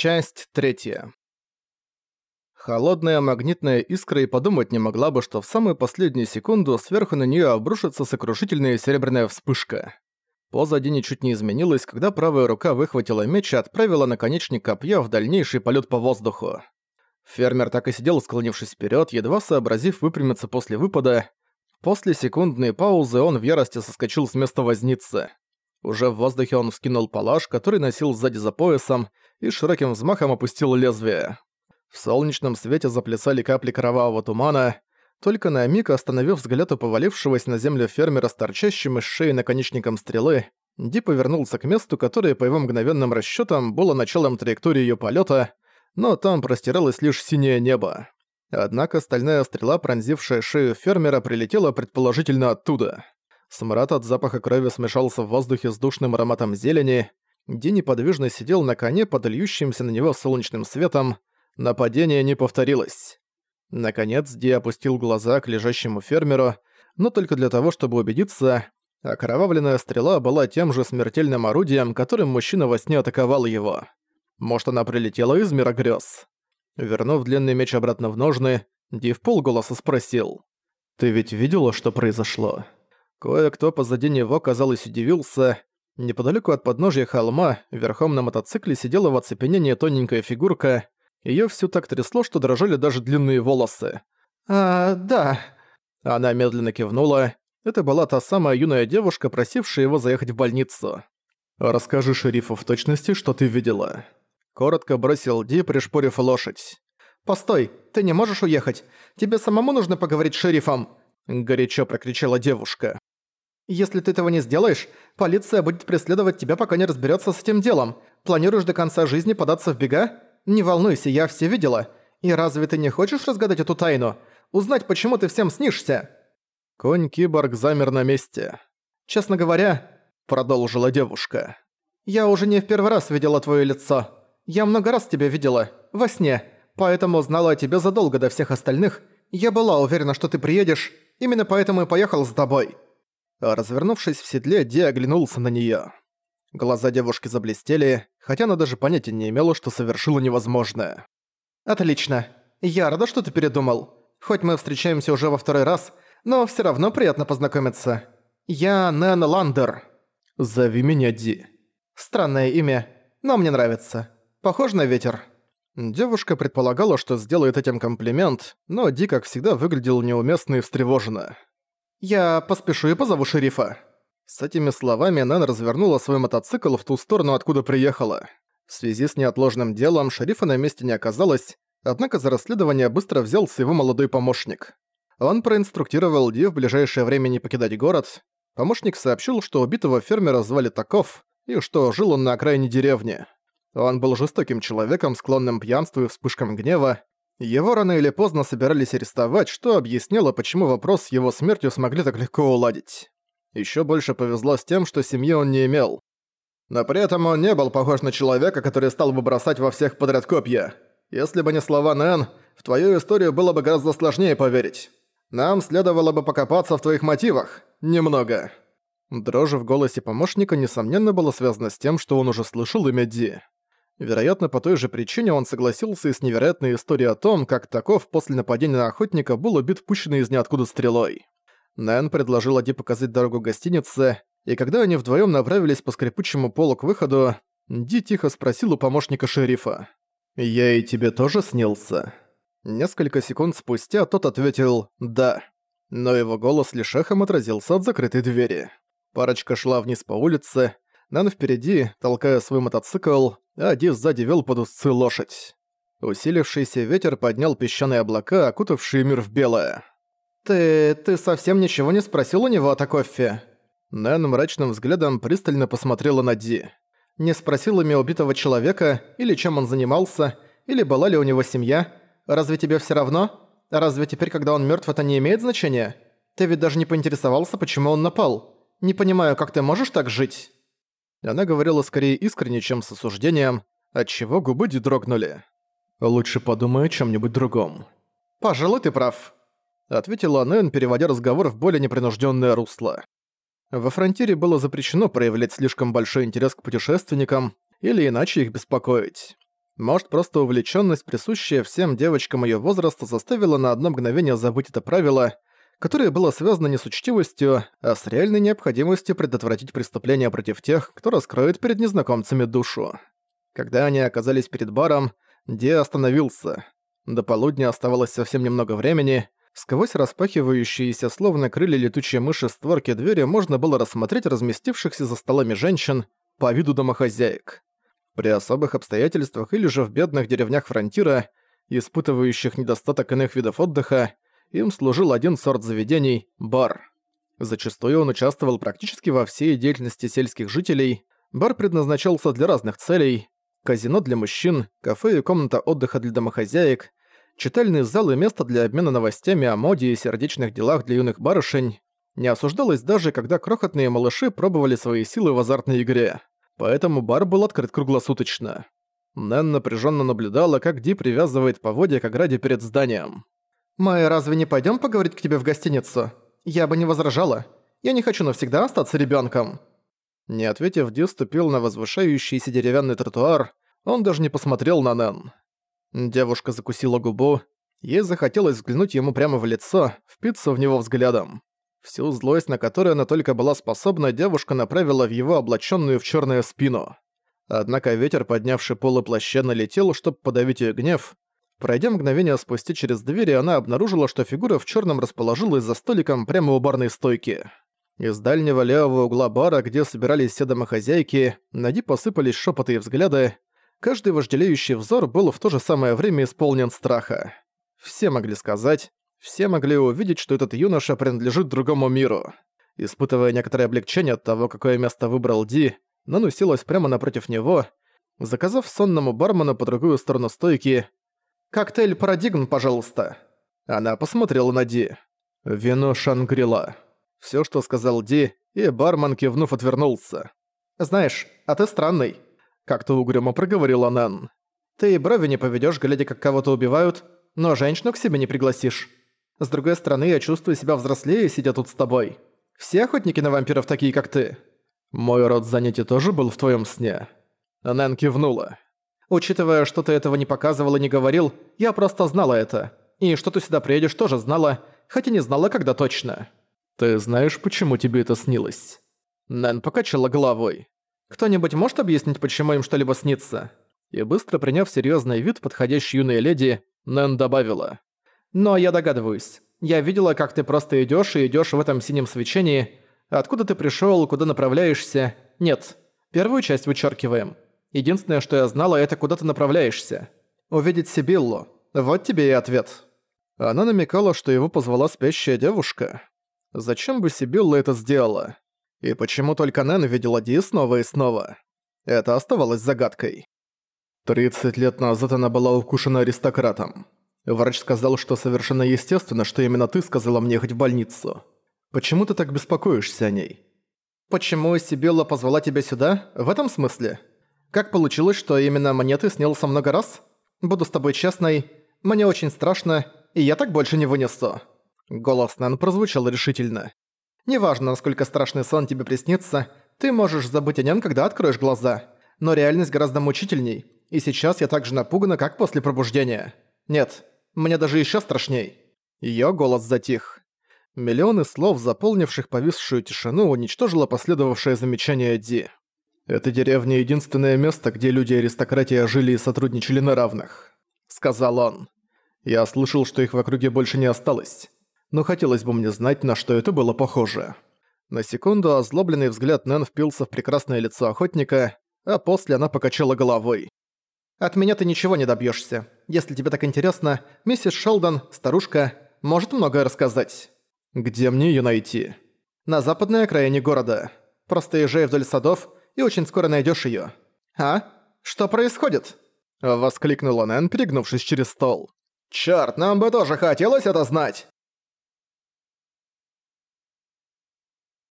Часть третья. Холодная магнитная искра и подумать не могла бы, что в самую последнюю секунду сверху на нее обрушится сокрушительная серебряная вспышка. Позади ничуть не изменилась, когда правая рука выхватила меч и отправила наконечник копья в дальнейший полет по воздуху. Фермер так и сидел, склонившись вперед, едва сообразив выпрямиться после выпада. После секундной паузы он в ярости соскочил с места возницы. Уже в воздухе он вскинул палаш, который носил сзади за поясом, и широким взмахом опустил лезвие. В солнечном свете заплясали капли кровавого тумана, только на миг остановив взгляд у повалившегося на землю фермера с торчащим из шеи наконечником стрелы, Ди повернулся к месту, которое, по его мгновенным расчётам, было началом траектории её полёта, но там простиралось лишь синее небо. Однако стальная стрела, пронзившая шею фермера, прилетела предположительно оттуда. Смрад от запаха крови смешался в воздухе с душным ароматом зелени. Ди неподвижно сидел на коне под льющимся на него солнечным светом. Нападение не повторилось. Наконец Ди опустил глаза к лежащему фермеру, но только для того, чтобы убедиться, окровавленная стрела была тем же смертельным орудием, которым мужчина во сне атаковал его. Может, она прилетела из мира грёз. Вернув длинный меч обратно в ножны, Ди в полголоса спросил. «Ты ведь видела, что произошло?» Кое-кто позади него, казалось, удивился. Неподалеку от подножья холма, верхом на мотоцикле сидела в оцепенении тоненькая фигурка. Её всю так трясло, что дрожали даже длинные волосы. «А, да». Она медленно кивнула. Это была та самая юная девушка, просившая его заехать в больницу. «Расскажи шерифу в точности, что ты видела». Коротко бросил Ди, пришпорив лошадь. «Постой, ты не можешь уехать. Тебе самому нужно поговорить с шерифом!» Горячо прокричала девушка. Если ты этого не сделаешь, полиция будет преследовать тебя, пока не разберется с этим делом. Планируешь до конца жизни податься в бега? Не волнуйся, я все видела. И разве ты не хочешь разгадать эту тайну? Узнать, почему ты всем снишься?» Конь-киборг замер на месте. «Честно говоря», — продолжила девушка, «я уже не в первый раз видела твое лицо. Я много раз тебя видела, во сне, поэтому знала о тебе задолго до всех остальных. Я была уверена, что ты приедешь, именно поэтому и поехал с тобой». Развернувшись в седле, Ди оглянулся на неё. Глаза девушки заблестели, хотя она даже понятия не имела, что совершила невозможное. «Отлично. Я рада, что ты передумал. Хоть мы встречаемся уже во второй раз, но всё равно приятно познакомиться. Я Нэн Ландер». «Зови меня Ди». «Странное имя, но мне нравится. Похож на ветер». Девушка предполагала, что сделает этим комплимент, но Ди, как всегда, выглядел неуместно и встревоженно. «Я поспешу и позову шерифа». С этими словами Нэн развернула свой мотоцикл в ту сторону, откуда приехала. В связи с неотложным делом шерифа на месте не оказалось, однако за расследование быстро взялся его молодой помощник. Он проинструктировал Ди в ближайшее время не покидать город. Помощник сообщил, что убитого фермера звали Таков, и что жил он на окраине деревни. Он был жестоким человеком, склонным пьянству и вспышкам гнева, его рано или поздно собирались арестовать, что объясняло, почему вопрос с его смертью смогли так легко уладить. Ещё больше повезло с тем, что семьи он не имел. Но при этом он не был похож на человека, который стал бы бросать во всех подряд копья. Если бы не слова Нэн, в твою историю было бы гораздо сложнее поверить. Нам следовало бы покопаться в твоих мотивах. Немного. Дрожь в голосе помощника, несомненно, была связана с тем, что он уже слышал имя Ди. Вероятно, по той же причине он согласился и с невероятной историей о том, как Таков после нападения на охотника был убит пущенной из ниоткуда стрелой. Нэн предложил Ади показать дорогу гостинице, и когда они вдвоем направились по скрипучему полу к выходу, Ди тихо спросил у помощника шерифа. «Я и тебе тоже снился?» Несколько секунд спустя тот ответил «да». Но его голос лишь эхом отразился от закрытой двери. Парочка шла вниз по улице, Нэн впереди, толкая свой мотоцикл, а Ди сзади вел под узцы лошадь. Усилившийся ветер поднял песчаные облака, окутавшие мир в белое. «Ты... ты совсем ничего не спросил у него о Такоффе?» Нэн мрачным взглядом пристально посмотрела на Ди. «Не спросил имя убитого человека, или чем он занимался, или была ли у него семья? Разве тебе все равно? Разве теперь, когда он мертв, это не имеет значения? Ты ведь даже не поинтересовался, почему он напал. Не понимаю, как ты можешь так жить?» Она говорила скорее искренне, чем с осуждением, отчего губы Ди дрогнули. «Лучше подумай о чем-нибудь другом». «Пожалуй, ты прав», — ответила Нэн, переводя разговор в более непринужденное русло. Во фронтире было запрещено проявлять слишком большой интерес к путешественникам или иначе их беспокоить. Может, просто увлечённость, присущая всем девочкам её возраста, заставила на одно мгновение забыть это правило, которое было связано не с учтивостью, а с реальной необходимостью предотвратить преступления против тех, кто раскроет перед незнакомцами душу. Когда они оказались перед баром, Ди остановился. До полудня оставалось совсем немного времени. Сквозь распахивающиеся, словно крылья летучие мыши створки двери можно было рассмотреть разместившихся за столами женщин по виду домохозяек. При особых обстоятельствах или же в бедных деревнях фронтира, испытывающих недостаток иных видов отдыха, им служил один сорт заведений – бар. Зачастую он участвовал практически во всей деятельности сельских жителей. Бар предназначался для разных целей – казино для мужчин, кафе и комната отдыха для домохозяек, читальный зал и место для обмена новостями о моде и сердечных делах для юных барышень. Не осуждалось даже, когда крохотные малыши пробовали свои силы в азартной игре поэтому бар был открыт круглосуточно. Нэн напряженно наблюдала, как Ди привязывает поводья к ограде перед зданием. «Мы разве не пойдем поговорить к тебе в гостиницу? Я бы не возражала. Я не хочу навсегда остаться ребенком. Не ответив, Ди ступил на возвышающийся деревянный тротуар, он даже не посмотрел на Нэн. Девушка закусила губу, ей захотелось взглянуть ему прямо в лицо, впиться в него взглядом. Всю злость, на которую она только была способна, девушка направила в его облаченную в черную спину. Однако ветер, поднявший полы плаща, налетел, чтобы подавить ее гнев. Пройдя мгновение спустя через двери, она обнаружила, что фигура в черном расположилась за столиком прямо у барной стойки. Из дальнего левого угла бара, где собирались все домохозяйки, Нади посыпались шепоты и взгляды. Каждый вожделеющий взор был в то же самое время исполнен страха. Все могли сказать, все могли увидеть, что этот юноша принадлежит другому миру. Испытывая некоторое облегчение от того, какое место выбрал Ди, Нан уселась прямо напротив него, заказав сонному бармену по другую сторону стойки «Коктейль Парадигм, пожалуйста». Она посмотрела на Ди. «Вино Шангрила». Всё, что сказал Ди, и бармен, кивнув, отвернулся. «Знаешь, а ты странный», — как-то угрюмо проговорила Нан. «Ты и брови не поведёшь, глядя, как кого-то убивают, но женщину к себе не пригласишь». С другой стороны, я чувствую себя взрослее, сидя тут с тобой. Все охотники на вампиров такие, как ты». «Мой род занятий тоже был в твоем сне?» Нэн кивнула. «Учитывая, что ты этого не показывал и не говорил, я просто знала это. И что ты сюда приедешь, тоже знала, хотя не знала, когда точно». «Ты знаешь, почему тебе это снилось?» Нэн покачала головой. «Кто-нибудь может объяснить, почему им что-либо снится?» И быстро приняв серьезный вид подходящей юной леди, Нэн добавила. Но я догадываюсь. Я видела, как ты просто идёшь и идёшь в этом синем свечении. Откуда ты пришёл, куда направляешься? Нет. Первую часть вычеркиваем. Единственное, что я знала, это куда ты направляешься. Увидеть Сибиллу. Вот тебе и ответ. Она намекала, что его позвала спящая девушка. Зачем бы Сибилла это сделала? И почему только Нэн видела Ди снова и снова? Это оставалось загадкой. Тридцать лет назад она была укушена аристократом. Врач сказал, что совершенно естественно, что именно ты сказала мне ехать в больницу. Почему ты так беспокоишься о ней? Почему Сибилла позвала тебя сюда? В этом смысле? Как получилось, что именно мне ты снился много раз? Буду с тобой честной, мне очень страшно, и я так больше не вынесу». Голос Нэн прозвучал решительно. «Неважно, насколько страшный сон тебе приснится, ты можешь забыть о нем, когда откроешь глаза. Но реальность гораздо мучительней, и сейчас я так же напугана, как после пробуждения. Нет, мне даже еще страшней». Её голос затих. Миллионы слов, заполнивших повисшую тишину, уничтожило последовавшее замечание Ди. «Эта деревня — единственное место, где люди аристократии жили и сотрудничали на равных», — сказал он. «Я слышал, что их в округе больше не осталось. Но хотелось бы мне знать, на что это было похоже». На секунду озлобленный взгляд Нэн впился в прекрасное лицо охотника, а после она покачала головой. От меня ты ничего не добьёшься. Если тебе так интересно, миссис Шелдон, старушка, может многое рассказать. Где мне её найти? На западной окраине города. Просто езжай вдоль садов, и очень скоро найдёшь её. А? Что происходит? Воскликнула Нэн, перегнувшись через стол. Чёрт, нам бы тоже хотелось это знать.